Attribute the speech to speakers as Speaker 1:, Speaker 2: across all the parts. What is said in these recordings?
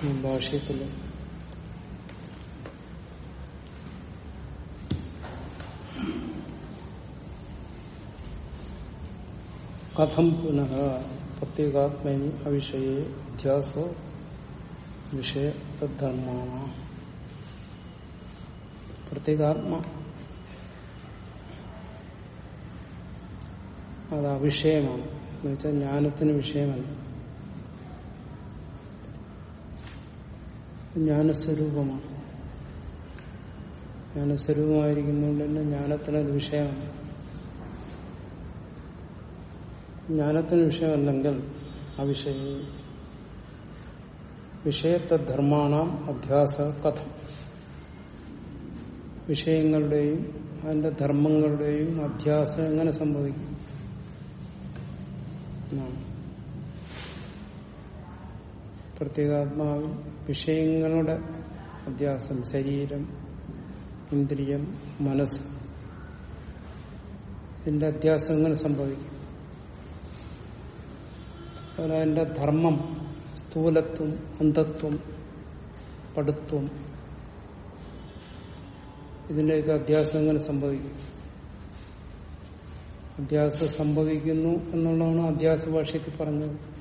Speaker 1: ഭാഷ്യത്തിൽ കഥം പുനഃ പ്രത്യേകാത്മനി അവിഷയെ അധ്യാസോ വിഷയ തദ്ധർമ്മ പ്രത്യേകാത്മ അത് അവിഷയമാണ് എന്ന് വെച്ചാൽ ജ്ഞാനത്തിന് വിഷയമല്ല। ജ്ഞാനസ്വരൂപമാണ്. ജ്ഞാനസ്വരൂപമായിരിക്കുന്നതുകൊണ്ട് തന്നെ ജ്ഞാനത്തിനത് വിഷയമാണ്. ജ്ഞാനത്തിന് വിഷയമല്ലെങ്കിൽ അവിഷയ വിഷയത്തെ ധർമാണാം അധ്യാസ കഥ. വിഷയങ്ങളുടെയും അതിന്റെ ധർമ്മങ്ങളുടെയും അധ്യാസം എങ്ങനെ സംഭവിക്കും? എന്നാണ്. പ്രത്യേകാത്മാവിൽ വിഷയങ്ങളുടെ അധ്യാസം ശരീരം ഇന്ദ്രിയം മനസ്സ്. ഇതിന്റെ അധ്യാസം എങ്ങനെ സംഭവിക്കും. അതുപോലെ അതിന്റെ ധർമ്മം സ്ഥൂലത്വം അന്ധത്വം പടുത്വം ഇതിന്റെയൊക്കെ അധ്യാസം എങ്ങനെ സംഭവിക്കും. അധ്യാസം സംഭവിക്കുന്നു എന്നുള്ളതാണ് അധ്യാസ ഭാഷയ്ക്ക് പറഞ്ഞത്.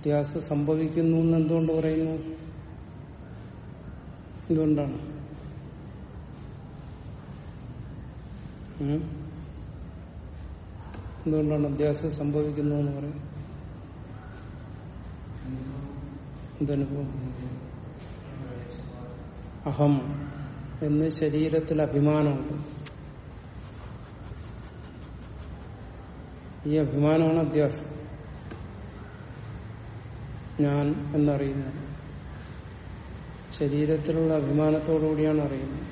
Speaker 1: അധ്യാസം സംഭവിക്കുന്നു എന്ന് എന്തുകൊണ്ട് പറയുന്നു? എന്തുകൊണ്ടാണ്? എന്തുകൊണ്ടാണ് അധ്യാസം സംഭവിക്കുന്നു എന്ന് പറയും എന്തനുഭവം അഹം എന്ന് ശരീരത്തിൽ അഭിമാനമുണ്ട്. ഈ അഭിമാനമാണ് അധ്യാസം ഞാൻ എന്നറിയുന്നത്. ശരീരത്തിലുള്ള അഭിമാനത്തോടുകൂടിയാണ് അറിയുന്നത്.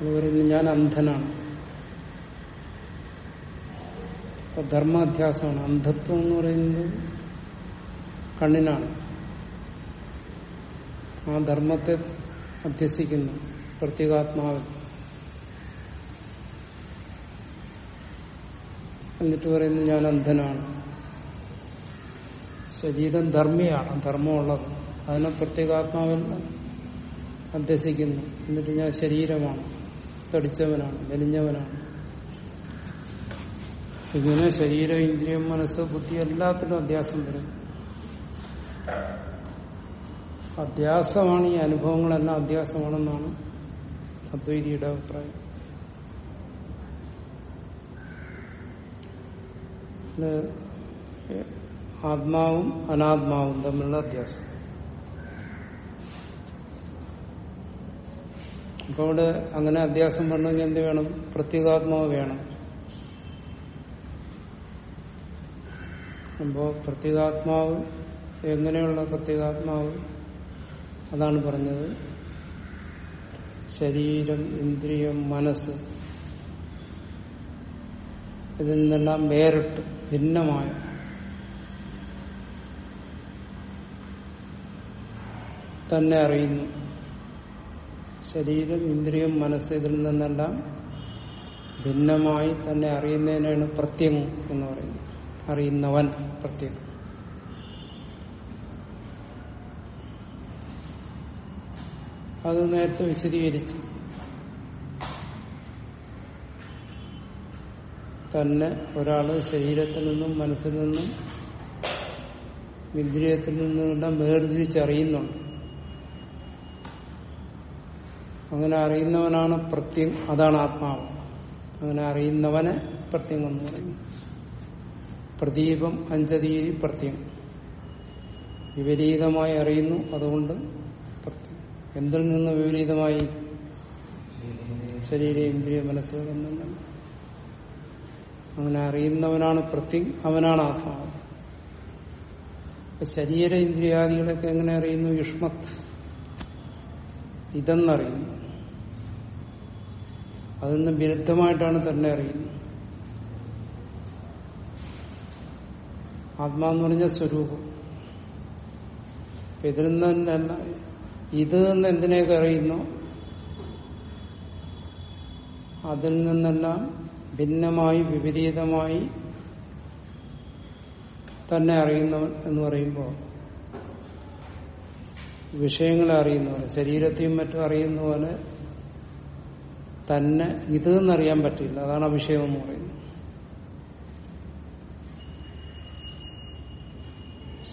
Speaker 1: അത് പറയുന്നത് ഞാൻ അന്ധനാണ്. അപ്പൊ ധർമാധ്യാസമാണ്. അന്ധത്വം എന്ന് പറയുന്നത് കണ്ണിനാണ്. ആ ധർമ്മത്തെ അധ്യസിക്കുന്നു പ്രത്യേകാത്മാവിൽ എന്നിട്ട് പറയുന്നു ഞാൻ അന്ധനാണ്. ശരീരം ധർമ്മിയാണ് ധർമ്മമുള്ളത്. അതിനെ പ്രത്യേകാത്മാവിൽ അധ്യസിക്കുന്നു എന്നിട്ട് ഞാൻ ശരീരമാണ്. തടിച്ചവനാണ് മെലിഞ്ഞവനാണ്. ഇങ്ങനെ ശരീരം ഇന്ദ്രിയം മനസ്സ് ബുദ്ധി എല്ലാത്തിനും അധ്യാസം വരും. അധ്യാസമാണ് ഈ അനുഭവങ്ങളെല്ലാം അധ്യാസമാണെന്നാണ് അദ്വൈതിയുടെ അഭിപ്രായം. ഇത് ആത്മാവും അനാത്മാവും തമ്മിലുള്ള വ്യത്യാസം. അപ്പൊ അവിടെ അങ്ങനെ അധ്യാസം വരണമെങ്കിൽ എന്ത് വേണം? പ്രത്യേകാത്മാവ് വേണം. അപ്പോ പ്രത്യേകാത്മാവ് എങ്ങനെയുള്ള പ്രത്യേകാത്മാവ്? അതാണ് പറഞ്ഞത്. ശരീരം ഇന്ദ്രിയം മനസ്സ്. ഇതിൽ നിന്നെല്ലാം വേറിട്ട് ഭിന്നമായ തന്നെ അറിയുന്നു. ശരീരം ഇന്ദ്രിയം മനസ്സ് ഇതിൽ നിന്നെല്ലാം ഭിന്നമായി തന്നെ അറിയുന്നതിനാണ് പ്രത്യം എന്ന് പറയുന്നത്. അറിയുന്നവൻ പ്രത്യം അത് നേരത്തെ വിശദീകരിച്ചു. തന്നെ ഒരാൾ ശരീരത്തിൽ നിന്നും മനസ്സിൽ നിന്നും ഇന്ദ്രിയത്തിൽ നിന്നുമെല്ലാം വേർതിരിച്ചറിയുന്നുണ്ട്. അങ്ങനെ അറിയുന്നവനാണ് പ്രത്യം അതാണ് ആത്മാവ്. അങ്ങനെ അറിയുന്നവനെ പ്രത്യം എന്ന് പറയുന്നു പ്രദീപം അഞ്ചതീരി പ്രത്യം. വിപരീതമായി അറിയുന്നു അതുകൊണ്ട് പ്രത്യം. എന്തിൽ നിന്ന് വിപരീതമായി? ശരീര ഇന്ദ്രിയ മനസ്സുകൾ എന്നല്ല അങ്ങനെ അറിയുന്നവനാണ് പ്രത്യം അവനാണ് ആത്മാവ്. ശരീര ഇന്ദ്രിയാദികളൊക്കെ എങ്ങനെ അറിയുന്നു? യുഷ്മത്ത്. ഇതെന്നറിയുന്നു. അതിന് വിരുദ്ധമായിട്ടാണ് തന്നെ അറിയുന്നത്. ആത്മാന്ന് പറഞ്ഞ സ്വരൂപം. ഇതിൽ നിന്നല്ല ഇത് നിന്ന് എന്തിനെയൊക്കെ അറിയുന്നു? അതിൽ നിന്നെല്ലാം ഭിന്നമായി വിപരീതമായി തന്നെ അറിയുന്നവൻ എന്ന് പറയുമ്പോൾ വിഷയങ്ങളെ അറിയുന്നവന് ശരീരത്തെയും മറ്റും അറിയുന്നവന് തന്നെ ഇത് എന്നറിയാൻ പറ്റില്ല. അതാണ് അഭിഷേകം എന്ന് പറയുന്നത്.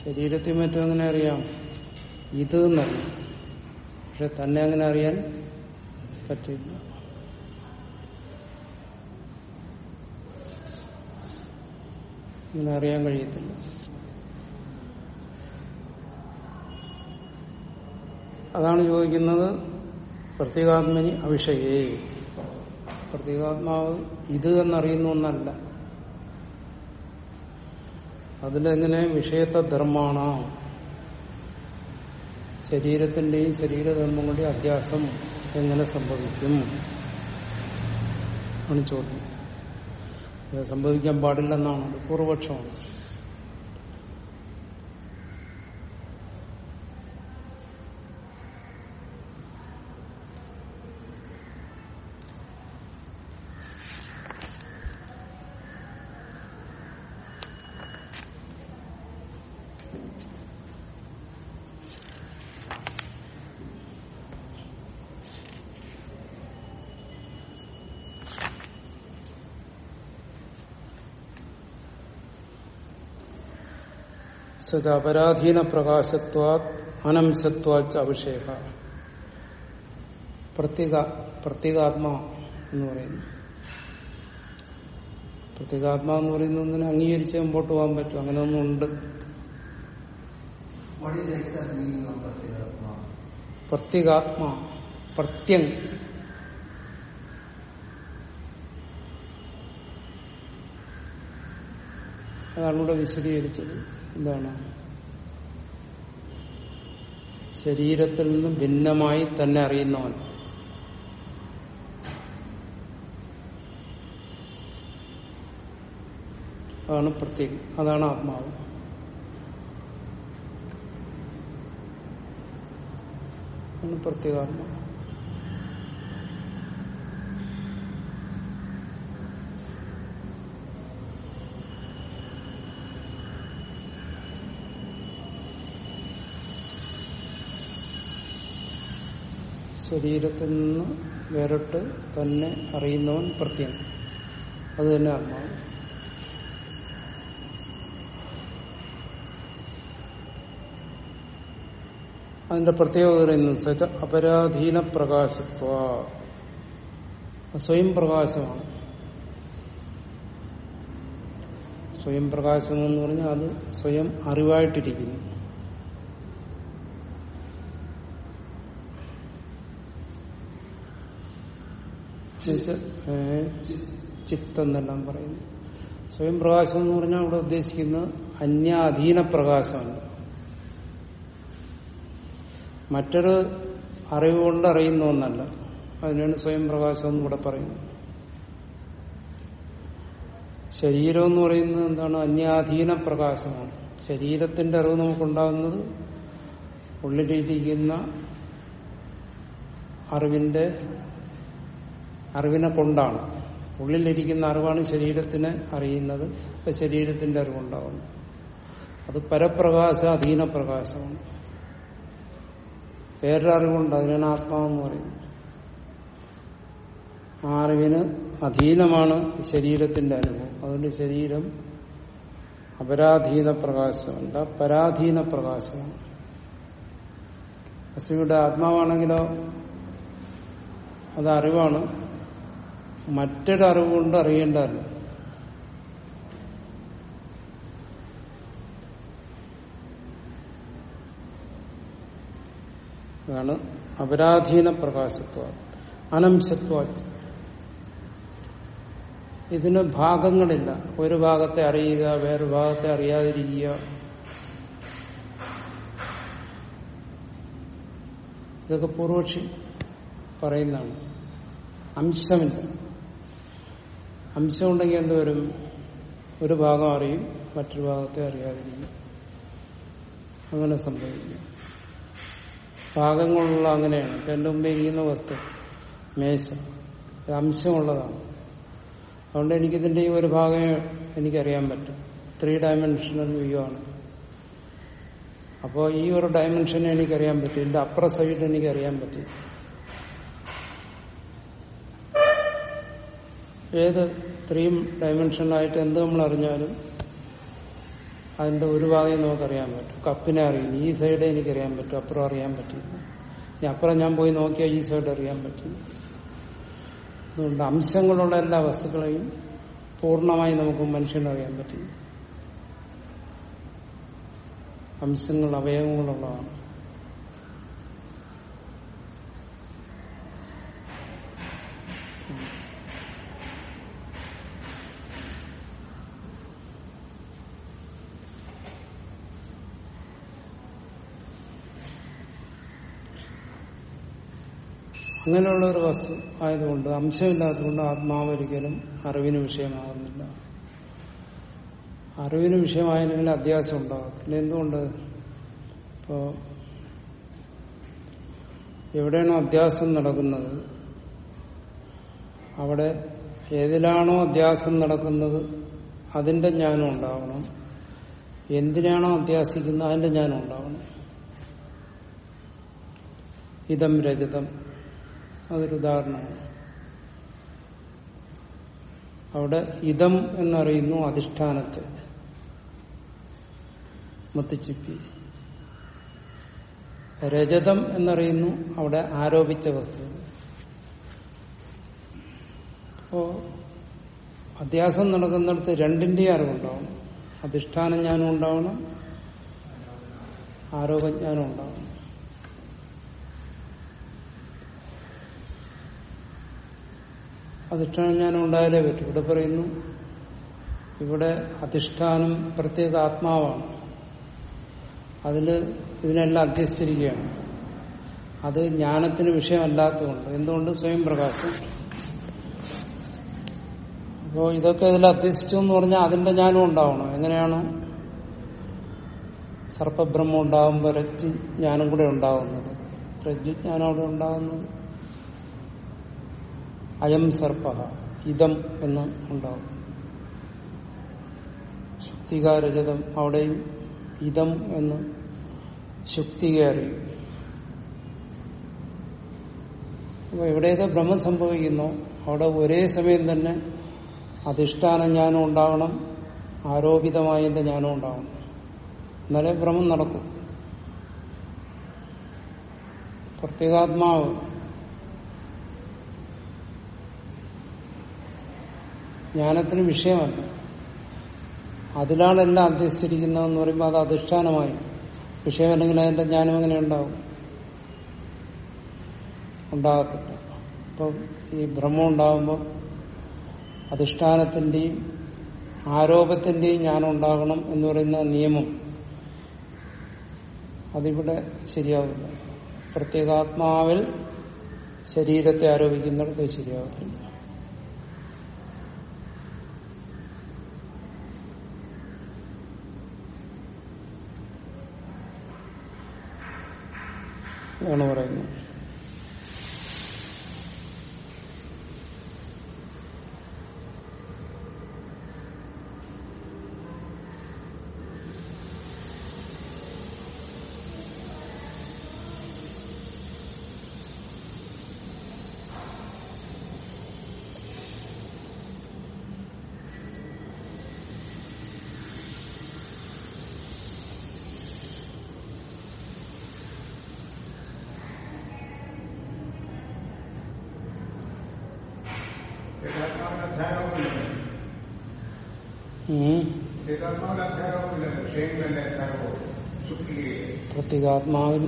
Speaker 1: ശരീരത്തിൽ മറ്റും അങ്ങനെ അറിയാം. ഇത് എന്നറിയാം. പക്ഷെ തന്നെ അങ്ങനെ അറിയാൻ പറ്റില്ല. അങ്ങനെ അറിയാൻ കഴിയത്തില്ല. അതാണ് ചോദിക്കുന്നത് പ്രത്യേകാത്മനി അവിഷയേ പ്രത്യേകാത്മാവ് ഇത് എന്നറിയുന്ന ഒന്നല്ല. അതിലെങ്ങനെ വിഷയത്തെ ധർമ്മാണ്? ശരീരത്തിന്റെയും ശരീരധർമ്മങ്ങളുടെയും അധ്യാസം എങ്ങനെ സംഭവിക്കും? ചോദ്യം. സംഭവിക്കാൻ പാടില്ലെന്നാണ്. അത് പൂർവപക്ഷമാണ്. സത് അപരാധീന പ്രകാശത്വാ അനംസത്വാച്ച അഭിഷേക. പ്രത്യേക പ്രത്യേകാത്മാ എന്ന് പറയുന്നു. പ്രത്യേകാത്മാ എന്ന് പറയുന്നതിനെ അംഗീകരിച്ച് മുമ്പോട്ട് പോകാൻ പറ്റും. അങ്ങനെ ഒന്നുണ്ട്? പ്രത്യേകാത്മാ പ്രത്യങ്. അതാണ് ഇവിടെ വിശദീകരിച്ചത് എന്താണ്? ശരീരത്തിൽ നിന്നും ഭിന്നമായി തന്നെ അറിയുന്നവൻ. അതാണ് പ്രത്യേകം. അതാണ് ആത്മാവ്. പ്രത്യേകാത്മാവ്. ശരീരത്തിൽ നിന്ന് വേറിട്ട് തന്നെ അറിയുന്നവൻ പ്രത്യേകം അത് തന്നെ ആത്മാവ്. അതിന്റെ പ്രത്യേകത പറയുന്നത് അപരാധീന പ്രകാശത്വ. സ്വയം പ്രകാശമാണ്. സ്വയം പ്രകാശം എന്ന് പറഞ്ഞാൽ അത് സ്വയം അറിവായിട്ടിരിക്കുന്നു. ചിത്തം എന്നെല്ലാം പറയുന്നു. സ്വയം പ്രകാശം എന്ന് പറഞ്ഞാൽ ഇവിടെ ഉദ്ദേശിക്കുന്നത് അന്യാധീന പ്രകാശമാണ്. മറ്റൊരു അറിവ് കൊണ്ട് അറിയുന്ന ഒന്നല്ല. അതിനാണ് സ്വയം പ്രകാശം എന്ന് ഇവിടെ പറയുന്നത്. ശരീരം എന്ന് പറയുന്നത് എന്താണ്? അന്യാധീന പ്രകാശമാണ്. ശരീരത്തിന്റെ അറിവ് നമുക്കുണ്ടാകുന്നത് ഉള്ളിലിരിക്കുന്ന അറിവിന്റെ അറിവിനെ കൊണ്ടാണ്. ഉള്ളിലിരിക്കുന്ന അറിവാണ് ശരീരത്തിനെ അറിയുന്നത്. അപ്പൊ ശരീരത്തിന്റെ അറിവുണ്ടാവുന്നു. അത് പരപ്രകാശ അധീന പ്രകാശമാണ് വേറൊരു അറിവുണ്ട് അതിനാണ് ആത്മാവെന്ന് പറയുന്നത് ആ അറിവിന് അധീനമാണ് ശരീരത്തിന്റെ അനുഭവം. അതുകൊണ്ട് ശരീരം അപരാധീന പ്രകാശമല്ല പരാധീന പ്രകാശമാണ് അസിയുടെ ആത്മാവാണെങ്കിലോ? അത് അറിവാണ്. മറ്റൊരു കൊണ്ട് അറിയേണ്ട അറിവ് അതാണ് അപരാധീന പ്രകാശത്വ അനംശത്വ. ഇതിന് ഭാഗങ്ങളില്ല. ഒരു ഭാഗത്തെ അറിയുക വേറൊരു ഭാഗത്തെ അറിയാതിരിക്കുക. ഇതൊക്കെ പൂർവക്ഷി പറയുന്നതാണ്. അംശമില്ല. അംശമുണ്ടെങ്കിൽ എന്തുവരും ഒരു ഭാഗം അറിയും മറ്റൊരു ഭാഗത്തെ അറിയാതിരിക്കും. അങ്ങനെ സംഭവിക്കും. ഭാഗങ്ങളുള്ള അങ്ങനെയാണ്. ഇപ്പൊ എന്റെ മുമ്പേ ഇരിക്കുന്ന വസ്തു മേശ ഇത് അംശമുള്ളതാണ്. അതുകൊണ്ട് എനിക്കിതിന്റെ ഈ ഒരു ഭാഗമേ എനിക്കറിയാൻ പറ്റും. ത്രീ ഡയമെൻഷണൽ വ്യൂ ആണ്. അപ്പോൾ ഈ ഒരു ഡയമെൻഷനെ എനിക്കറിയാൻ പറ്റും. ഇതിന്റെ അപ്പുറ സൈഡ് എനിക്കറിയാൻ പറ്റും. ഏത് ത്രീ ഡയമെൻഷനിലായിട്ട് എന്ത് നമ്മൾ അറിഞ്ഞാലും അതിന്റെ ഒരു ഭാഗം നമുക്കറിയാൻ പറ്റും. കപ്പിനെ അറിയും ഈ സൈഡ് എനിക്കറിയാൻ പറ്റും. അപ്പുറം അറിയാൻ പറ്റില്ല. ഇനി അപ്പുറം ഞാൻ പോയി നോക്കിയാൽ ഈ സൈഡ് അറിയാൻ പറ്റും അതുകൊണ്ട് അംശങ്ങളുള്ള എല്ലാ വസ്തുക്കളെയും പൂർണമായി നമുക്ക് മനുഷ്യനറിയാൻ പറ്റും അംശങ്ങൾ അവയവങ്ങളുള്ളതാണ്. അങ്ങനെയുള്ള ഒരു വസ്തു ആയതുകൊണ്ട് അംശമില്ലാത്തതുകൊണ്ട് ആത്മാവ് ഒരിക്കലും അറിവിന് വിഷയമാകുന്നില്ല. അറിവിന് വിഷയമായെങ്കിൽ അധ്യാസം ഉണ്ടാകത്തില്ല എന്തുകൊണ്ട്? ഇപ്പോ എവിടെയാണോ അധ്യാസം നടക്കുന്നത് അവിടെ ഏതിലാണോ അധ്യാസം നടക്കുന്നത് അതിന്റെ ജ്ഞാനം ഉണ്ടാവണം. എന്തിനാണോ അധ്യാസിക്കുന്നത് അതിന്റെ ജ്ഞാനം ഉണ്ടാവണം. ഇതം രജതം. അതൊരു ഉദാഹരണമാണ്. അവിടെ ഇതം എന്നറിയുന്നു അധിഷ്ഠാനത്തെ. മുത്തിച്ചിപ്പി. രജതം എന്നറിയുന്നു അവിടെ ആരോപിച്ച വസ്തു. അപ്പോ അധ്യാസം നടക്കുന്നിടത്ത് രണ്ടിന്റെയും അറിവുണ്ടാവണം അധിഷ്ഠാന ജ്ഞാനം ഉണ്ടാവണം ആരോപജ്ഞാനം ഉണ്ടാവണം. അധിഷ്ഠാന ഞാൻ ഉണ്ടായാലേ പറ്റും. ഇവിടെ പറയുന്നു ഇവിടെ അധിഷ്ഠാനം പ്രത്യേക ആത്മാവാണ്. അതിൽ ഇതിനെല്ലാം അധ്യസ്ഥിരിക്കുകയാണ്. അത് ജ്ഞാനത്തിന് വിഷയമല്ലാത്തതുകൊണ്ട്. എന്തുകൊണ്ട്? സ്വയം പ്രകാശം. അപ്പോ ഇതൊക്കെ ഇതിൽ അധ്യസിച്ചു എന്ന് പറഞ്ഞാൽ അതിന്റെ ജ്ഞാനം ഉണ്ടാവണം. എങ്ങനെയാണോ? സർപ്പബ്രഹ്മം ഉണ്ടാകുമ്പോൾ രജ്ജു ജ്ഞാനം കൂടെ ഉണ്ടാകുന്നത് പ്രജ്ഞാനം അവിടെ ഉണ്ടാകുന്നത് അയം സർപ്പ ഇതം എന്ന് ഉണ്ടാവും. ശുക്തികാരചതം അവിടെയും ഇതം എന്ന് ശുക്തിക അറിയും. അപ്പൊ എവിടെയൊക്കെ ഭ്രമം സംഭവിക്കുന്നോ അവിടെ ഒരേ സമയം തന്നെ അധിഷ്ഠാന ജ്ഞാനം ഉണ്ടാകണം ആരോപിതമായതിന്റെ ജ്ഞാനം ഉണ്ടാകണം എന്നാലേ ഭ്രമം നടക്കും. പ്രത്യേകാത്മാവ് ജ്ഞാനത്തിന് വിഷയമല്ല. അതിലാണ് എല്ലാം അധ്യസിച്ചിരിക്കുന്നതെന്ന് പറയുമ്പോൾ അത് അധിഷ്ഠാനമായി. വിഷയമല്ലെങ്കിൽ അതിന്റെ ജ്ഞാനം എങ്ങനെ ഉണ്ടാവും? ഉണ്ടാകത്തില്ല. അപ്പം ഈ ഭ്രമം ഉണ്ടാകുമ്പോൾ അധിഷ്ഠാനത്തിന്റെയും ആരോപത്തിന്റെയും ജ്ഞാനം ഉണ്ടാകണം എന്ന് പറയുന്ന നിയമം അതിവിടെ ശരിയാവില്ല പ്രത്യേകാത്മാവിൽ ശരീരത്തെ ആരോപിക്കുന്നിടത്ത് ശരിയാവത്തില്ല. ആണ് പറയുന്നത് പ്രത്യേകാത്മാവിൽ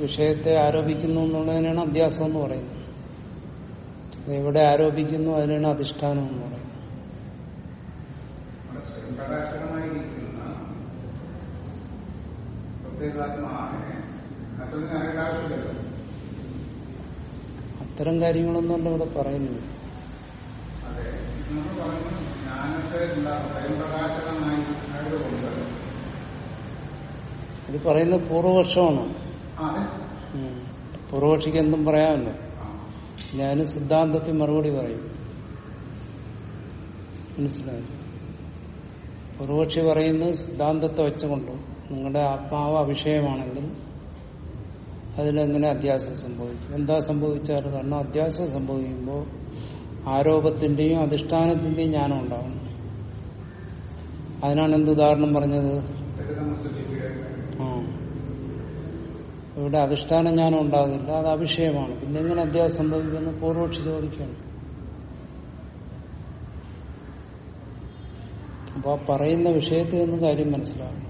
Speaker 1: വിഷയത്തെ ആരോപിക്കുന്നു എന്നുള്ളതിനാണ് അധ്യാസം എന്ന് പറയുന്നത്. എവിടെ ആരോപിക്കുന്നു അതിനാണ് അധിഷ്ഠാനം എന്ന് പറയുന്നത്. അത്തരം കാര്യങ്ങളൊന്നും
Speaker 2: അല്ല ഇവിടെ പറഞ്ഞു ജ്ഞാനത്തെ ആയതുകൊണ്ട്
Speaker 1: ഇത് പറയുന്നത് പൂർവപക്ഷമാണ്. പൂർവപക്ഷിക്ക് എന്തും പറയാമല്ലോ. ഞാൻ സിദ്ധാന്തത്തിൽ മറുപടി പറയും. മനസ്സിലായി? പൂർവക്ഷി പറയുന്നത് സിദ്ധാന്തത്തെ വെച്ചുകൊണ്ട് നിങ്ങളുടെ ആത്മാവ് അവിഷയമാണെങ്കിൽ അതിലെങ്ങനെ അധ്യാസം സംഭവിക്കും? എന്താ സംഭവിച്ചാൽ കാരണം അധ്യാസം സംഭവിക്കുമ്പോൾ ആരോപത്തിന്റെയും അധിഷ്ഠാനത്തിന്റെയും ജ്ഞാനം ഉണ്ടാവണം. അതിനാണ് എന്ത് ഉദാഹരണം പറഞ്ഞത്? ഇവിടെ അധിഷ്ഠാന ഞാൻ ഉണ്ടാകില്ല അത് അഭിഷയമാണ് പിന്നെ എങ്ങനെ അധ്യാസം സംഭവിക്കുന്നു? പൂർവക്ഷി ചോദിക്കുകയാണ്. അപ്പൊ പറയുന്ന വിഷയത്തിൽ നിന്ന് കാര്യം മനസ്സിലാവും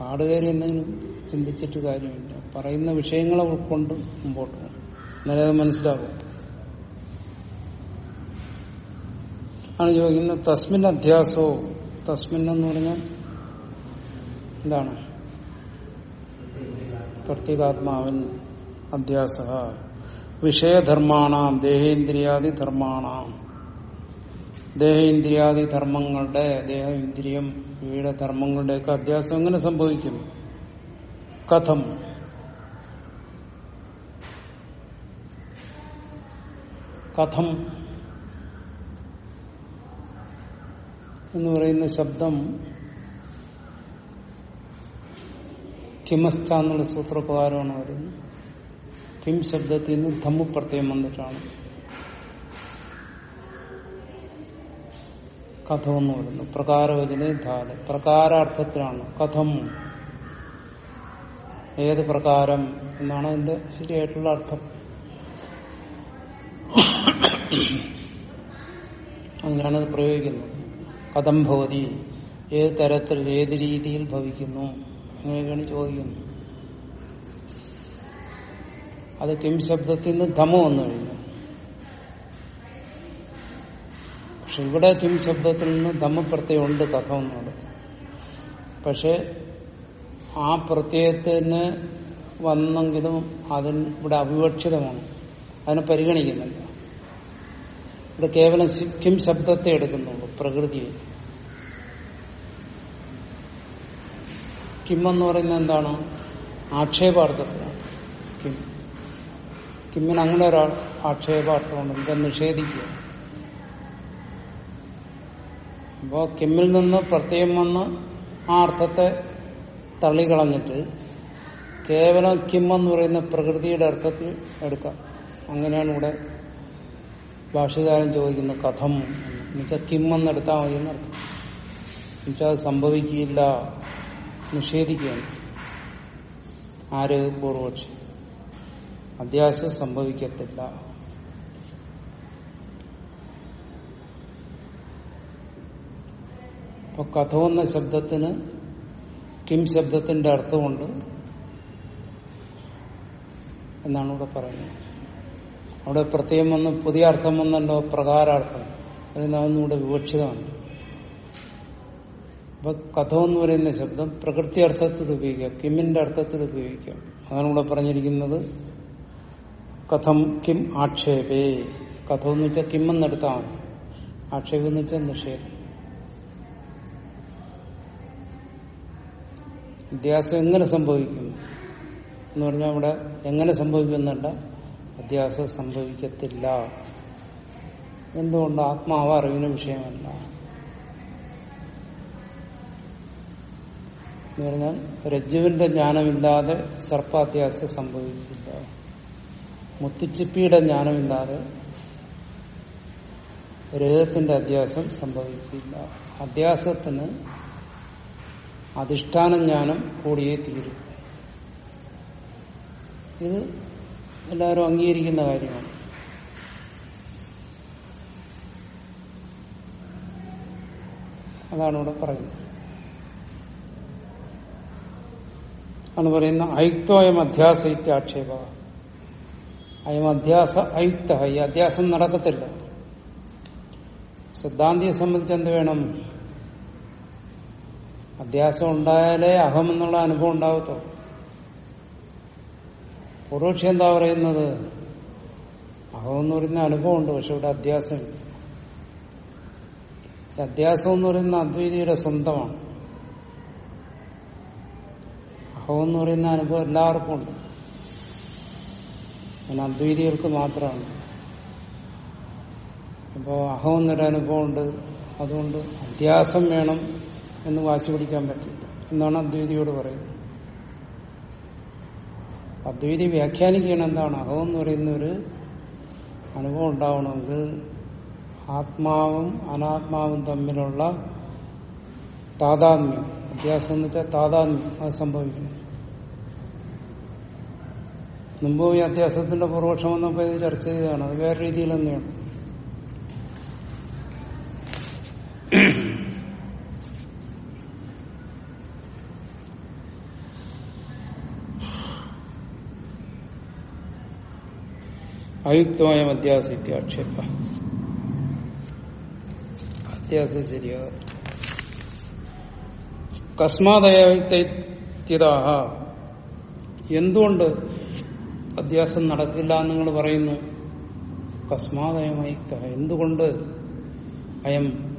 Speaker 1: കാടുകയറി എന്തെങ്കിലും ചിന്തിച്ചിട്ട് കാര്യമില്ല. പറയുന്ന വിഷയങ്ങളെ ഉൾക്കൊണ്ട് മുമ്പോട്ട് പോകും. എന്നാലേ അത് മനസ്സിലാവും ആണ് ചോദിക്കുന്നത് തസ്മിൻ അധ്യാസോ? തസ്മിൻ എന്ന് പറഞ്ഞാൽ എന്താണ്? പ്രത്യേകാത്മാവൻ അധ്യാസ. വിഷയധർമാണാം ദേഹേന്ദ്രിയാദി ധർമാണാം. ദേഹേന്ദ്രിയാദി ധർമ്മങ്ങളുടെ ദേഹ ഇന്ദ്രിയം ഇവയുടെ ധർമ്മങ്ങളുടെയൊക്കെ അധ്യാസം എങ്ങനെ സംഭവിക്കും? കഥം. കഥം എന്ന് പറയുന്ന ശബ്ദം കിമസ്ഥ എന്നുള്ള സൂത്രപ്രകാരമാണ് വരുന്നത്. കിം ശബ്ദത്തിൽ നിന്ന് ധമ്മു പ്രത്യയം വന്നിട്ടാണ് കഥ എന്ന് പറയുന്നു പ്രകാരവചന ധാൽ പ്രകാരാർത്ഥത്തിലാണ് കഥം. ഏത് പ്രകാരം എന്നാണ് അതിന്റെ ശരിയായിട്ടുള്ള അർത്ഥം. അങ്ങനെയാണ് അത് പ്രയോഗിക്കുന്നത്. കഥം ഭവതി. ഏത് തരത്തിൽ ഏത് രീതിയിൽ ഭവിക്കുന്നു? അങ്ങനെയൊക്കെയാണ് ചോദിക്കുന്നത് അത് കിം ശബ്ദത്തിൽ നിന്ന് ധമ വന്നു കഴിഞ്ഞു. പക്ഷെ ഇവിടെ കിം ശബ്ദത്തിൽ നിന്ന് ധമ്മപ്രത്യയം ഉണ്ട് കഥ എന്നുള്ളത് പക്ഷെ ആ പ്രത്യയത്തിന് വന്നെങ്കിലും അതിന് ഇവിടെ അവിവക്ഷിതമാണ്. അതിനെ പരിഗണിക്കുന്നില്ല. ഇവിടെ കേവലം കിം ശബ്ദത്തെ എടുക്കുന്നുള്ളൂ പ്രകൃതിയെ. കിം എന്ന് പറയുന്നത് എന്താണ്? ആക്ഷേപാർത്ഥത്തിലാണ്. കിം. കിമ്മിന് അങ്ങനെ ഒരാൾ ആക്ഷേപാർത്ഥമുണ്ട്. എന്താ നിഷേധിക്കുക അപ്പോ കിമ്മിൽ നിന്ന് പ്രത്യയം വന്ന് ആ അർത്ഥത്തെ തള്ളിക്കളഞ്ഞിട്ട് കേവലം കിം എന്ന് പറയുന്ന പ്രകൃതിയുടെ അർത്ഥത്തിൽ എടുക്കാം. അങ്ങനെയാണ് ഇവിടെ ഭാഷകാരൻ ചോദിക്കുന്നത് കഥം എന്നുവെച്ചാൽ കിം എന്നെടുത്താൽ മതി എന്നർത്ഥം എന്നുവെച്ചാൽ അത് സംഭവിക്കില്ല. നിഷേധിക്കുകയാണ്. ആര് പൂർവക്ഷി അധ്യാസം സംഭവിക്കത്തില്ല. അപ്പൊ കഥ എന്ന ശബ്ദത്തിന് കിം ശബ്ദത്തിന്റെ അർത്ഥമുണ്ട് എന്നാണ് ഇവിടെ പറയുന്നത്. അവിടെ പ്രത്യേകം വന്ന് പുതിയ അർത്ഥം വന്നല്ലോ പ്രകാരാർത്ഥം. അതിനൊന്നും ഇവിടെ വിവക്ഷിതമാണ് അപ്പൊ കഥ എന്ന് പറയുന്ന ശബ്ദം പ്രകൃതി അർത്ഥത്തിൽ ഉപയോഗിക്കാം. കിമ്മിന്റെ അർത്ഥത്തിൽ ഉപയോഗിക്കാം. അതാണ് ഇവിടെ പറഞ്ഞിരിക്കുന്നത്. കഥം കിം ആക്ഷേപേ. കഥ എന്ന് വെച്ചാൽ കിം എന്നെടുത്താൽ മതി. ആക്ഷേപം എന്ന് വെച്ചാൽ നിഷേധം. അധ്യാസം എങ്ങനെ സംഭവിക്കും എന്ന് പറഞ്ഞാൽ അവിടെ എങ്ങനെ സംഭവിക്കുന്നുണ്ട്? അധ്യാസം സംഭവിക്കത്തില്ല. എന്തുകൊണ്ട്? ആത്മാവ് അറിവിന് വിഷയമല്ല. എന്ന് പറഞ്ഞാൽ രജ്ജുവിന്റെ ജ്ഞാനമില്ലാതെ സർപ്പാധ്യാസം സംഭവിക്കില്ല മുത്തുച്ചിപ്പിയുടെ ജ്ഞാനമില്ലാതെ രജതത്തിന്റെ അധ്യാസം സംഭവിക്കില്ല അധ്യാസത്തിന് അധിഷ്ഠാന ജ്ഞാനം കൂടിയേ തീരും. ഇത് എല്ലാവരും അംഗീകരിക്കുന്ന കാര്യമാണ്. അതാണ് ഇവിടെ പറയുന്നത്. ആണ് പറയുന്ന അയുക്തോയം അധ്യാസ ഇത്യാക്ഷേപ അയം അധ്യാസ അയുക്ത ഈ അധ്യാസം നടക്കത്തില്ല. സിദ്ധാന്തിയെ സംബന്ധിച്ച് എന്ത് വേണം? അധ്യാസം ഉണ്ടായാലേ അഹം എന്നുള്ള അനുഭവം ഉണ്ടാവത്തോ പൂർവക്ഷി എന്താ പറയുന്നത്? അഹം എന്ന് പറയുന്ന അനുഭവമുണ്ട് പക്ഷെ ഇവിടെ അധ്യാസം അധ്യാസം എന്ന് പറയുന്ന അദ്വൈതിയുടെ സ്വന്തമാണ്. അഹം എന്ന് പറയുന്ന അനുഭവം എല്ലാവർക്കും ഉണ്ട്. അങ്ങനെ അദ്വൈതികൾക്ക് മാത്രമാണ്. അപ്പോ അഹോ എന്നൊരു അനുഭവമുണ്ട് അതുകൊണ്ട് അധ്യാസം വേണം എന്ന് വാശി പിടിക്കാൻ പറ്റില്ല എന്നാണ് അദ്വൈതിയോട് പറയുന്നത്. അദ്വൈതി വ്യാഖ്യാനിക്കുകയാണ് എന്താണ്? അഹോ എന്ന് പറയുന്ന ഒരു അനുഭവം ഉണ്ടാവണമെങ്കിൽ ആത്മാവും അനാത്മാവും തമ്മിലുള്ള താതാത്മ്യം. അധ്യാസം എന്ന് വെച്ചാൽ താതാത്മ്യം അത് സംഭവിക്കുന്നു. മുമ്പ് ഈ അധ്യാസത്തിന്റെ പൂർവക്ഷം വന്നപ്പോൾ ഇത് ചർച്ച ചെയ്തതാണ്. അത് വേറെ രീതിയിൽ തന്നെയാണ്. അയുക്തമായ അധ്യാസിത്യാക്ഷേപ അധ്യാസം ശരിയാകാം കസ്മാതയുക്താഹ എന്തുകൊണ്ട് അധ്യാസം നടക്കില്ല എന്ന് നിങ്ങൾ പറയുന്നു? കസ്മാതയമയുക്ത എന്തുകൊണ്ട് അയം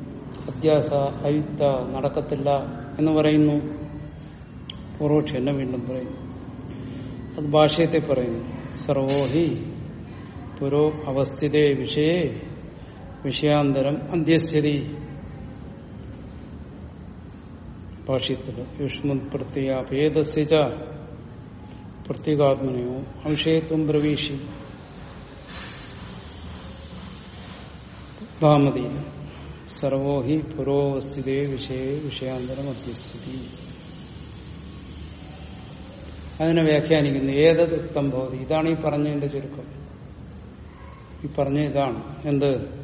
Speaker 1: അധ്യാസ അയുക്ത നടക്കത്തില്ല എന്ന് പറയുന്നു? പൂർവക്ഷി എന്നെ വീണ്ടും പറയുന്നു. അത് ഭാഷയത്തെ പറയുന്നു. സർവോഹി പുരോ അവസ്ഥിതേ വിഷയേ വിഷയാന്തരം അധ്യസ്ഥതി ഭാഷ്യത്തിൽ യുഷ്മത് പ്രത്യ ഭേദസ്യ പ്രത്യേകാത്മനയോ അംശയത്വം പ്രവേശി ഭാമതി സർവോ ഹി പുരോവസ്ഥിതേ വിഷയ വിഷയാന്തരം അധ്യസ്ഥിതി അതിനെ വ്യാഖ്യാനിക്കുന്നു ഏതത് ഉത്തം ഭവതി? ഇതാണ് ഈ പറഞ്ഞതിന്റെ ചുരുക്കം. ഈ പറഞ്ഞ ഇതാണ്. എന്ത്?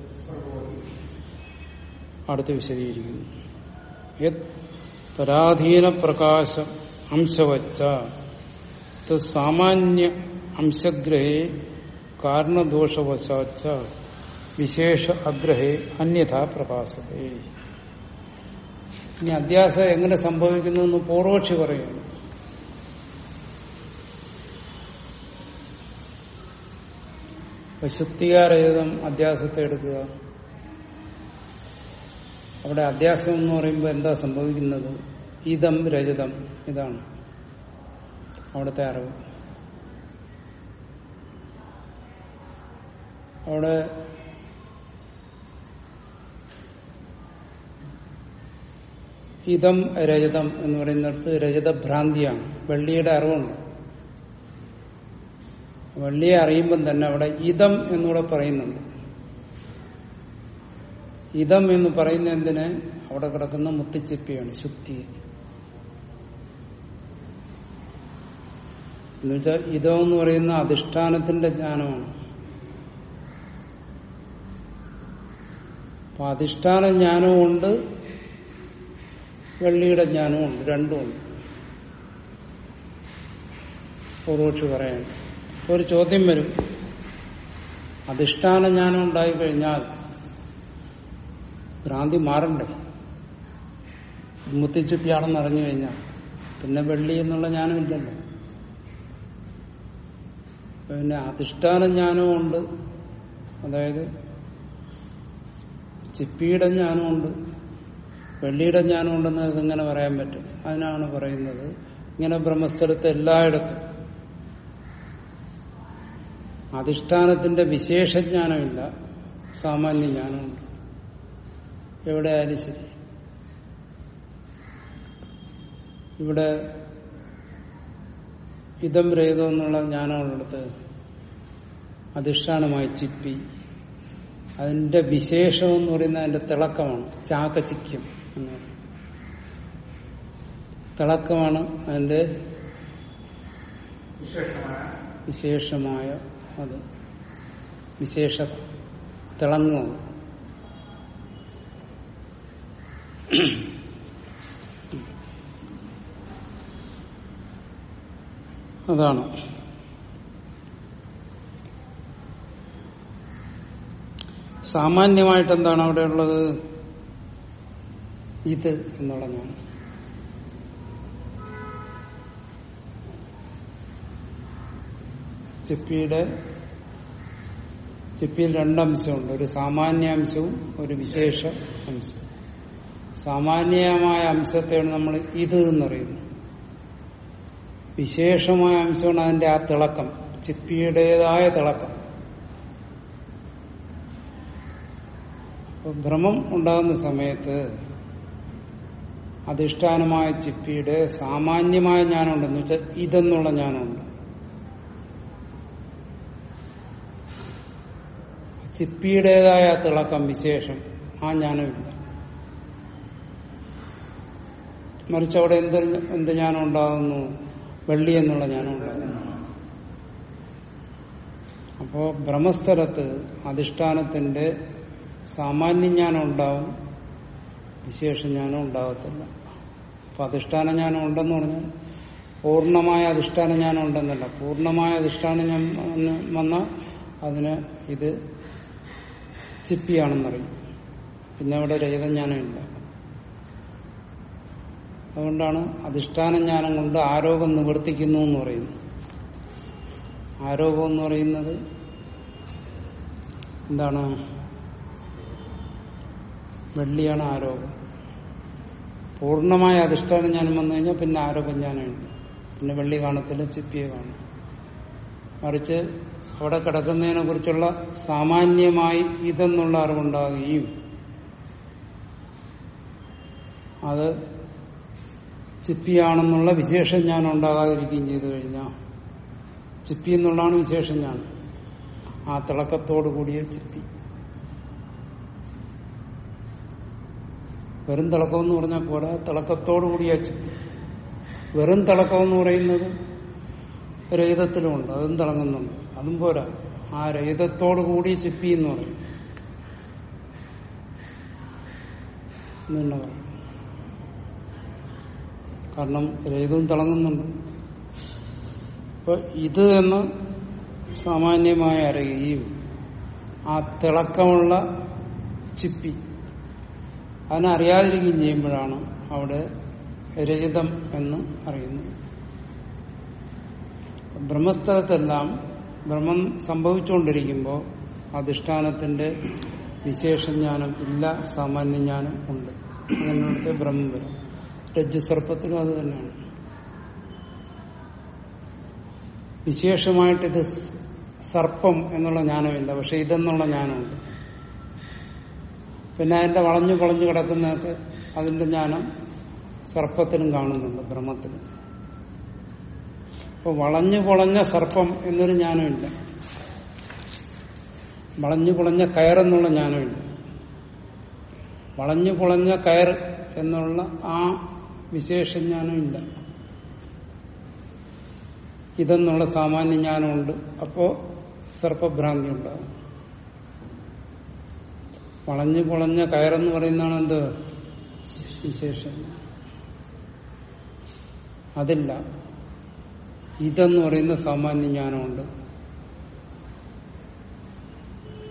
Speaker 1: അടുത്ത് വിശദീകരിക്കുന്നു. പരാധീന പ്രകാശം അംശവച്ച സാമാന്യ അംശഗ്രഹേ കാരണദോഷവശാച്ച. വിശേഷ അഗ്രഹേ അന്യഥാ പ്രകാശത്തെ. ഇനി അധ്യാസം എങ്ങനെ സംഭവിക്കുന്നു എന്ന് പൂർവക്ഷി പറയുന്നു ഇപ്പൊ ശുദ്ധികാരഹിതം അധ്യാസത്തെ എടുക്കുക. അവിടെ അധ്യാസം എന്ന് പറയുമ്പോൾ എന്താ സംഭവിക്കുന്നത്? ഇതം രജതം. ഇതാണ് അവിടുത്തെ അറിവ്. അവിടെ ഇതം രജതം എന്ന് പറയുന്നിടത്ത് രജതഭ്രാന്തിയാണ്. വെള്ളിയുടെ അറിവുണ്ട്. വെള്ളിയെ അറിയുമ്പം തന്നെ അവിടെ ഇതം എന്നൂടെ പറയുന്നുണ്ട്. ഇതം എന്ന് പറയുന്ന എന്തിനെ? അവിടെ കിടക്കുന്ന മുത്തിച്ചിപ്പിയാണ് ശുക്തി എന്നുവെച്ചാൽ ഇതം എന്ന് പറയുന്ന അധിഷ്ഠാനത്തിന്റെ ജ്ഞാനമാണ്. അപ്പൊ അധിഷ്ഠാന ജ്ഞാനവും ഉണ്ട് വെള്ളിയുടെ ജ്ഞാനവും ഉണ്ട് രണ്ടുമുണ്ട് പൂർവക്ഷി പറയാൻ. ഒരു ചോദ്യം വരും. അധിഷ്ഠാന ജ്ഞാനം ഉണ്ടായിക്കഴിഞ്ഞാൽ ഭ്രാന്തി മാറണ്ടേ? മുത്തിച്ചിപ്പിയാണെന്ന് അറിഞ്ഞു കഴിഞ്ഞാൽ പിന്നെ വെള്ളി എന്നുള്ള ജ്ഞാനമില്ലല്ലോ പിന്നെ അധിഷ്ഠാന ജ്ഞാനവും ഉണ്ട്. അതായത് ചിപ്പിയുടെ ജ്ഞാനമുണ്ട് വെള്ളിയുടെ ജ്ഞാനം ഉണ്ടെന്ന് നിങ്ങൾക്ക് എങ്ങനെ പറയാൻ പറ്റും. അതിനാണ് പറയുന്നത്. ഇങ്ങനെ ബ്രഹ്മസ്ഥലത്ത് എല്ലായിടത്തും അധിഷ്ഠാനത്തിന്റെ വിശേഷജ്ഞാനമില്ല. സാമാന്യ ജ്ഞാനമുണ്ട്. എവിടെ ആയാലും ശരി. ഇവിടെ ഇതം രേഖ എന്നുള്ള ജ്ഞാനമുള്ളിടത്ത് അധിഷ്ഠാനമായി ചിപ്പി. അതിന്റെ വിശേഷം എന്ന് പറയുന്ന അതിന്റെ തിളക്കമാണ്. ചാക്കചിക്യം എന്ന് പറയും. തിളക്കമാണ് അതിന്റെ
Speaker 2: വിശേഷമായ
Speaker 1: അത്. വിശേഷ തിളങ്ങുന്നത് അതാണ്. സാമാന്യമായിട്ട് എന്താണ് അവിടെ ഉള്ളത്? ഇത് എന്നുള്ളതാണ്. ചെപ്പിയുടെ ചിപ്പിയിൽ രണ്ടംശമുണ്ട്. ഒരു സാമാന്യാംശവും ഒരു വിശേഷ അംശവും. സാമാന്യമായ അംശത്തെയാണ് നമ്മൾ ഇത് എന്നറിയുന്നത് വിശേഷമായ അംശമാണ് അതിന്റെ ആ തിളക്കം ചിപ്പിയുടേതായ തിളക്കം. ഭ്രമം ഉണ്ടാകുന്ന സമയത്ത് അധിഷ്ഠാനമായ ചിപ്പിയുടെ സാമാന്യമായ ജ്ഞാനമുണ്ടെന്ന് വെച്ചാൽ ഇതെന്നുള്ള ജ്ഞാനമുണ്ട് ചിപ്പിയുടേതായ തിളക്കം വിശേഷം ആ ജ്ഞാനമില്ല മറിച്ച് അവിടെ എന്ത് എന്ത് ജ്ഞാനം ഉണ്ടാകുന്നു വെള്ളി എന്നുള്ള ജ്ഞാനം അപ്പോ ബ്രഹ്മസ്ഥലത്ത് അധിഷ്ഠാനത്തിന്റെ സാമാന്യജ്ഞാനം ഉണ്ടാവും വിശേഷജ്ഞാനം ഉണ്ടാകത്തില്ല അപ്പൊ അധിഷ്ഠാന ജ്ഞാനം ഉണ്ടെന്ന് പറഞ്ഞാൽ പൂർണമായ അധിഷ്ഠാന ജ്ഞാനം ഉണ്ടെന്നല്ല. പൂർണമായ അധിഷ്ഠാന ജ്ഞാനം വന്നാൽ അതിന് ഇത് ചിപ്പിയാണെന്നറിയും. പിന്നെ അവിടെ രഹിതജ്ഞാനമില്ല അതുകൊണ്ടാണ് അധിഷ്ഠാന ജ്ഞാനം കൊണ്ട് ആരോപം നിവർത്തിക്കുന്നു എന്ന് പറയുന്നത്. ആരോപം എന്ന് പറയുന്നത് എന്താണ്? വെള്ളിയാണ് ആരോപം പൂർണമായ അധിഷ്ഠാന ജ്ഞാനം വന്നു കഴിഞ്ഞാൽ പിന്നെ ആരോപജ്ഞാനമുണ്ട് പിന്നെ വെള്ളി കാണത്തില്ല ചിപ്പിയെ കാണും. മറിച്ച് അവിടെ കിടക്കുന്നതിനെ കുറിച്ചുള്ള സാമാന്യമായി ഇതെന്നുള്ള അറിവുണ്ടാകുകയും അത് ചിപ്പിയാണെന്നുള്ള വിശേഷം ഞാൻ ഉണ്ടാകാതിരിക്കുകയും ചെയ്തു കഴിഞ്ഞാൽ ചിപ്പി എന്നുള്ളതാണ് വിശേഷം ഞാൻ. ആ തിളക്കത്തോടു കൂടിയ ചിപ്പി. വെറും തിളക്കം എന്ന് പറഞ്ഞാൽ പോരാ തിളക്കത്തോടു കൂടിയ ചിപ്പി. വെറും തിളക്കം എന്ന് പറയുന്നത് രഹിതത്തിലുമുണ്ട് അതും തിളങ്ങുന്നുണ്ട്. അതും പോരാ ആ രഹിതത്തോടു കൂടി ചിപ്പി എന്ന് പറയും? കാരണം രഹിതവും തിളങ്ങുന്നുണ്ട്. അപ്പൊ ഇത് എന്ന് സാമാന്യമായി അറിയുകയും ആ തിളക്കമുള്ള ചിപ്പി അതിനെ അറിയാതിരിക്കുകയും ചെയ്യുമ്പോഴാണ് അവിടെ രഹിതം എന്ന് അറിയുന്നത്. ബ്രഹ്മസ്ഥലത്തെല്ലാം ബ്രഹ്മം സംഭവിച്ചുകൊണ്ടിരിക്കുമ്പോൾ അധിഷ്ഠാനത്തിന്റെ വിശേഷജ്ഞാനം ഇല്ല സാമാന്യജ്ഞാനം ഉണ്ട്. അതിനടുത്ത് ബ്രഹ്മം വരും. രജ്ജുസർപ്പത്തിനും അത് തന്നെയാണ്. വിശേഷമായിട്ട് ഇത് സർപ്പം എന്നുള്ള ജ്ഞാനമില്ല പക്ഷെ ഇതെന്നുള്ള ജ്ഞാനമുണ്ട്. പിന്നെ അതിന്റെ വളഞ്ഞു പൊളഞ്ഞു കിടക്കുന്നതൊക്കെ അതിന്റെ ജ്ഞാനം സർപ്പത്തിനും കാണുന്നുണ്ട് ബ്രഹ്മത്തിനും. അപ്പൊ വളഞ്ഞു പൊളഞ്ഞ സർപ്പം എന്നൊരു ജ്ഞാനമില്ല. വളഞ്ഞു പൊളഞ്ഞ കയറെന്നുള്ള ജ്ഞാനമില്ല. വളഞ്ഞു പൊളഞ്ഞ കയർ എന്നുള്ള ആ വിശേഷജ്ഞാനമില്ല. ഇതെന്നുള്ള സാമാന്യ ജ്ഞാനമുണ്ട് അപ്പോ സർപ്പഭ്രാന്തി ഉണ്ടാകും വളഞ്ഞു പൊളഞ്ഞ കയറെന്ന് പറയുന്നതാണ് എന്ത്? വിശേഷം അതില്ല. ഇതെന്ന് പറയുന്ന സാമാന്യ ജ്ഞാനമുണ്ട്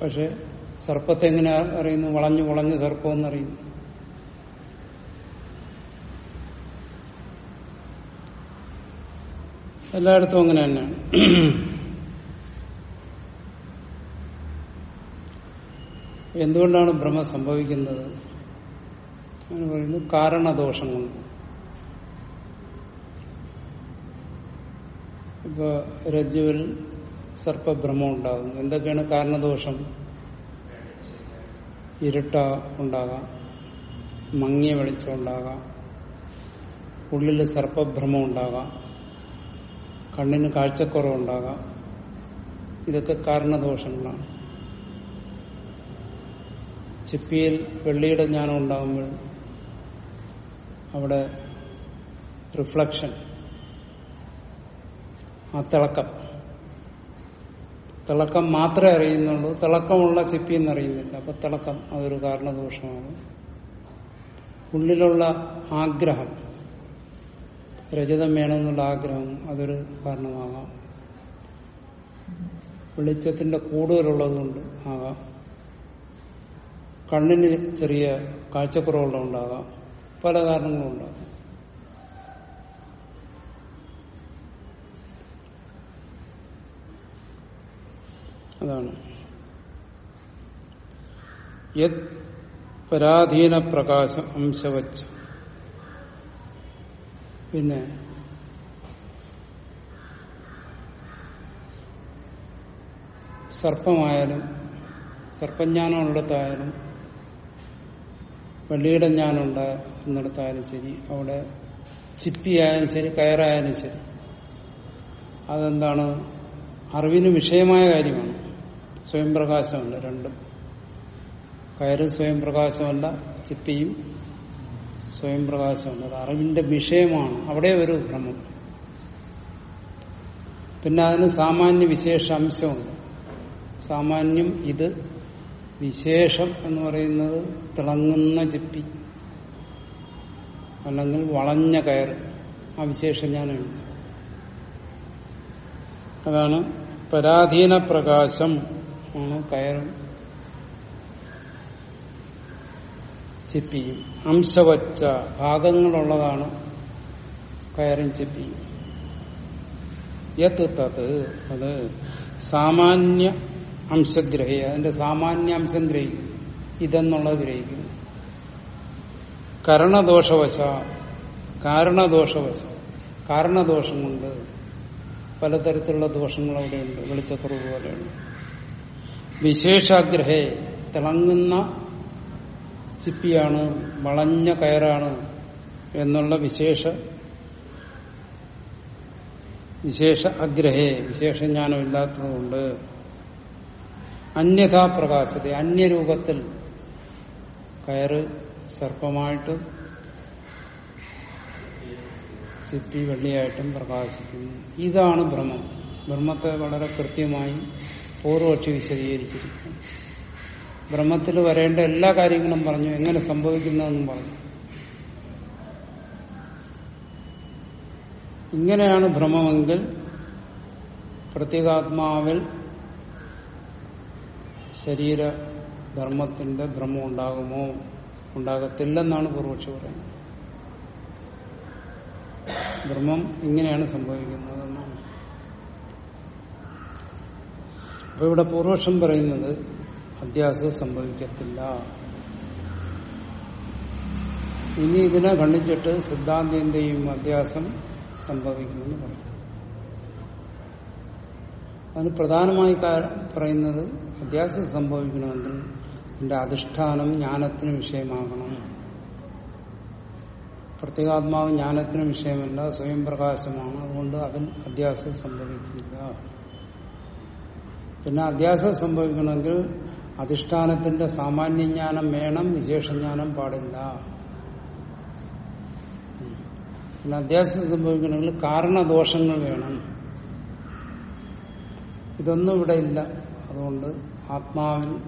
Speaker 1: പക്ഷെ സർപ്പത്തെ എങ്ങനെ അറിയുന്നു? വളഞ്ഞു വളഞ്ഞ സർപ്പം എന്നറിയുന്നു എല്ലായിടത്തും അങ്ങനെ തന്നെയാണ്. എന്തുകൊണ്ടാണ് ഭ്രമം സംഭവിക്കുന്നത്? അങ്ങനെ പറയുന്നു കാരണദോഷം കൊണ്ട് ഇപ്പൊ രജ്ജുവിൽ സർപ്പഭ്രമം ഉണ്ടാകുന്നു. എന്തൊക്കെയാണ് കാരണദോഷം? ഇരുട്ട ഉണ്ടാകാം മങ്ങിയ വെളിച്ചം ഉണ്ടാകാം ഉള്ളിൽ സർപ്പഭ്രമം ഉണ്ടാകാം. കണ്ണിന് കാഴ്ചക്കുറവുണ്ടാകാം. ഇതൊക്കെ കാരണദോഷങ്ങളാണ്. ചിപ്പിയിൽ വെള്ളിയുടെ ജ്ഞാനം ഉണ്ടാകുമ്പോൾ അവിടെ റിഫ്ലക്ഷൻ ആ തിളക്കം. തിളക്കം മാത്രമേ അറിയുന്നുള്ളൂ. തിളക്കമുള്ള ചിപ്പി എന്നറിയുന്നില്ല അപ്പൊ തിളക്കം അതൊരു കാരണദോഷമാണ്. ഉള്ളിലുള്ള ആഗ്രഹം രജതം വേണമെന്നുള്ള ആഗ്രഹം അതൊരു കാരണമാകാം. വെളിച്ചത്തിന്റെ കൂടുതലുള്ളതുകൊണ്ട് ആകാം. കണ്ണിന് ചെറിയ കാഴ്ചക്കുറവുള്ളതുകൊണ്ടാകാം. പല കാരണങ്ങളും ഉണ്ടാകാം. അതാണ്. യത് പരാധീന പ്രകാശം അംശവച്ച പിന്നെ സർപ്പമായാലും സർപ്പജ്ഞാനമുള്ളിടത്തായാലും വള്ളിയുടെ ഞാനുണ്ട് എന്നിടത്തായാലും ശരി അവിടെ ചിപ്പിയായാലും ശരി കയറായാലും ശരി. അതെന്താണ്? അറിവിന് വിഷയമായ കാര്യമാണ്. സ്വയം പ്രകാശമല്ല രണ്ടും. കയറും സ്വയം പ്രകാശമല്ല ചിപ്പിയും സ്വയം പ്രകാശമാണ് അത് അറിവിന്റെ വിഷയമാണ്. അവിടെ ഒരു ഭ്രമം. പിന്നെ അതിന് സാമാന്യ വിശേഷ അംശമുണ്ട്. സാമാന്യം ഇത് വിശേഷം എന്ന് പറയുന്നത് തിളങ്ങുന്ന ചിപ്പി. അല്ലെങ്കിൽ വളഞ്ഞ കയർ. ആ വിശേഷം ഞാനുണ്ട്. അതാണ് പരാധീന പ്രകാശം ആണ് കയറും. ചിപ്പിയും അംശവച്ച ഭാഗങ്ങളുള്ളതാണ് കയറും ചിപ്പിയും യത് തത് അത് സാമാന്യ അംശഗ്രഹി അതിന്റെ സാമാന്യ അംശം ഗ്രഹിക്കും. ഇതെന്നുള്ളത് ഗ്രഹിക്കുന്നു കരണദോഷവശ കാരണദോഷവശ. കാരണദോഷം കൊണ്ട് പലതരത്തിലുള്ള ദോഷങ്ങൾ അവിടെയുണ്ട് വെളിച്ചക്കുറവ് പോലെയുണ്ട്. വിശേഷാഗ്രഹേ തിളങ്ങുന്ന ചിപ്പിയാണ് വളഞ്ഞ കയറാണ് എന്നുള്ള വിശേഷ വിശേഷ അഗ്രഹേ വിശേഷജ്ഞാനമില്ലാത്തതുകൊണ്ട് അന്യഥാ പ്രകാശത അന്യരൂപത്തിൽ കയറ് സർപ്പമായിട്ട് ചിപ്പി വെള്ളിയായിട്ടും പ്രകാശിക്കുന്നു. ഇതാണ് ഭ്രമം ബ്രഹ്മത്തെ വളരെ കൃത്യമായി പൂർവക്ഷി വിശദീകരിച്ചിരിക്കുന്നു. ബ്രഹ്മത്തിൽ വരേണ്ട എല്ലാ കാര്യങ്ങളും പറഞ്ഞു. എങ്ങനെ സംഭവിക്കുന്നതെന്നും പറഞ്ഞു. ഇങ്ങനെയാണ് ഭ്രമമെങ്കിൽ പ്രത്യേകാത്മാവിൽ ശരീരധർമ്മത്തിന്റെ ഭ്രമം ഉണ്ടാകുമോ? ഉണ്ടാകത്തില്ലെന്നാണ് പൂർവക്ഷി പറയുന്നത്. ബ്രഹ്മം ഇങ്ങനെയാണ് സംഭവിക്കുന്നതെന്നാണ്. അപ്പൊ ഇവിടെ പൂർവക്ഷം പറയുന്നത് അധ്യാസം സംഭവിക്കത്തില്ല. ഇനി ഇതിനെ ഖണ്ഡിച്ചിട്ട് സിദ്ധാന്തിന്റെയും അധ്യാസം സംഭവിക്കുമെന്ന് പറയും. അതിന് പ്രധാനമായി പറയുന്നത് അധ്യാസം സംഭവിക്കണമെങ്കിൽ ഇതിന്റെ അധിഷ്ഠാനം ജ്ഞാനത്തിന് വിഷയമാകണം. പ്രത്യേകാത്മാവ് ജ്ഞാനത്തിന് വിഷയമല്ല സ്വയം പ്രകാശമാണ്. അതുകൊണ്ട് അതിൽ അധ്യാസം സംഭവിക്കില്ല. പിന്നെ അധ്യാസം സംഭവിക്കണമെങ്കിൽ അധിഷ്ഠാനത്തിന്റെ സാമാന്യജ്ഞാനം വേണം വിശേഷജ്ഞാനം പാടില്ല. പിന്നെ അധ്യാസം സംഭവിക്കണമെങ്കിൽ കാരണദോഷങ്ങൾ വേണം. ഇതൊന്നും ഇവിടെ ഇല്ല. അതുകൊണ്ട് ആത്മാവിൽ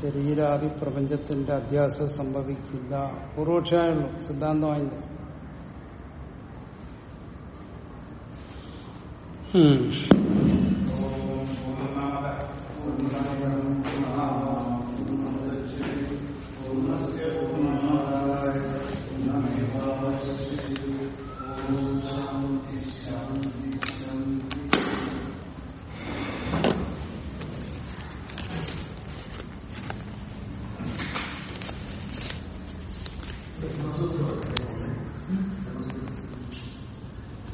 Speaker 1: ശരീരാദി പ്രപഞ്ചത്തിന്റെ അധ്യാസം സംഭവിക്കില്ല. പൂർവക്ഷായുള്ളൂ സിദ്ധാന്തമായില്ല. ഉം.